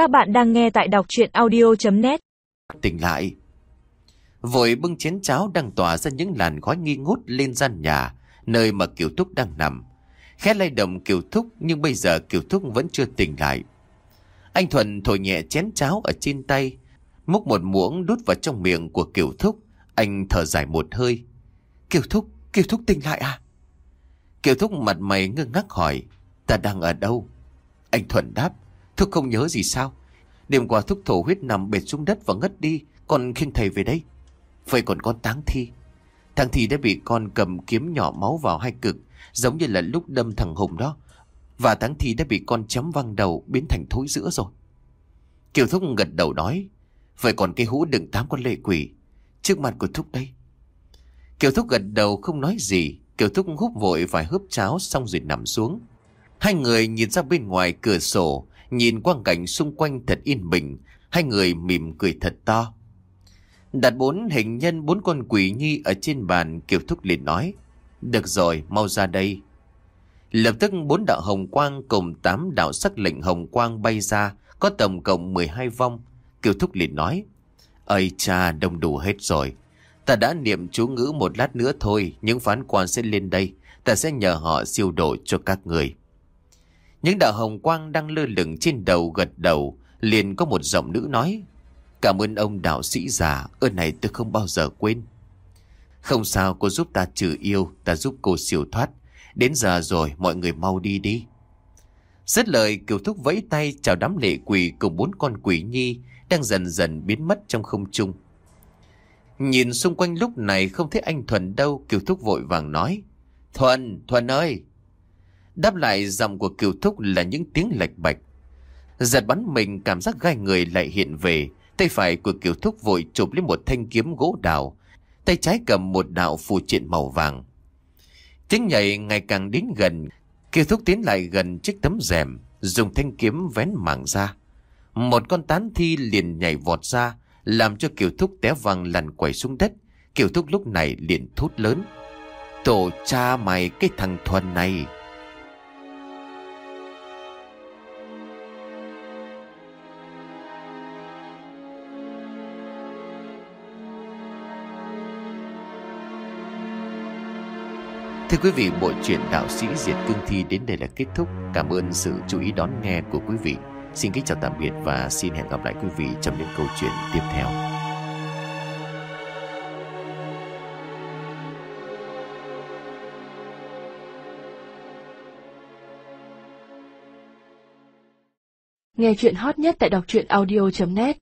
Các bạn đang nghe tại đọc chuyện audio.net Tỉnh lại. Vội bưng chén cháo đang tỏa ra những làn khói nghi ngút lên gian nhà Nơi mà Kiều Thúc đang nằm. Khẽ lay động Kiều Thúc Nhưng bây giờ Kiều Thúc vẫn chưa tỉnh lại. Anh Thuần thổi nhẹ chén cháo ở trên tay Múc một muỗng đút vào trong miệng của Kiều Thúc. Anh thở dài một hơi. Kiều Thúc, Kiều Thúc tỉnh lại à? Kiều Thúc mặt mày ngơ ngác hỏi Ta đang ở đâu? Anh Thuần đáp Thúc không nhớ gì sao? Đêm qua Thúc thổ huyết nằm bệt xuống đất và ngất đi. Còn khiêng thầy về đây. Vậy còn con táng thi? Thằng thi đã bị con cầm kiếm nhỏ máu vào hai cực, Giống như là lúc đâm thằng Hùng đó. Và táng thi đã bị con chấm văng đầu Biến thành thối giữa rồi. Kiều Thúc gật đầu nói, Vậy còn cái hũ đựng tám con lệ quỷ Trước mặt của Thúc đây? Kiều Thúc gật đầu không nói gì. Kiều Thúc húp vội vài hớp cháo Xong rồi nằm xuống. Hai người nhìn ra bên ngoài cửa sổ Nhìn quang cảnh xung quanh thật yên bình, Hai người mỉm cười thật to. Đặt bốn hình nhân, bốn con quỷ nhi ở trên bàn, Kiều Thúc liền nói, Được rồi, mau ra đây. Lập tức bốn đạo hồng quang cùng tám đạo sắc lệnh hồng quang bay ra, Có tổng cộng 12 vong. Kiều Thúc liền nói, Ây cha, đông đủ hết rồi. Ta đã niệm chú ngữ một lát nữa thôi, Những phán quan sẽ lên đây. Ta sẽ nhờ họ siêu độ cho các người. Những đạo hồng quang đang lơ lửng trên đầu gật đầu Liền có một giọng nữ nói Cảm ơn ông đạo sĩ già Ơn này tôi không bao giờ quên Không sao cô giúp ta trừ yêu Ta giúp cô siêu thoát Đến giờ rồi mọi người mau đi đi Dứt lời kiều thúc vẫy tay chào đám lệ quỷ cùng bốn con quỷ nhi đang dần dần biến mất trong không trung. Nhìn xung quanh lúc này không thấy anh Thuần đâu, Kiều Thúc vội vàng nói. Thuần, Thuần ơi! Đáp lại giọng của Kiều Thúc là những tiếng lệch bạch. Giật bắn mình cảm giác gai người lại hiện về, tay phải của Kiều Thúc vội chụp lấy một thanh kiếm gỗ đào, tay trái cầm một đạo phù triện màu vàng. Tiếng nhảy ngày càng đến gần, Kiều Thúc tiến lại gần chiếc tấm rèm, dùng thanh kiếm vén mảng ra. Một con tán thi liền nhảy vọt ra, làm cho Kiều Thúc té văng lăn quẩy xuống đất. Kiều Thúc lúc này liền thút lớn. Tổ cha mày cái thằng Thuần này. Thưa quý vị, bộ truyện đạo sĩ Diệt Cương Thi đến đây là kết thúc. Cảm ơn sự chú ý đón nghe của quý vị. Xin kính chào tạm biệt và xin hẹn gặp lại quý vị trong những câu chuyện tiếp theo. Nghe chuyện hot nhất tại đọc truyện audio.net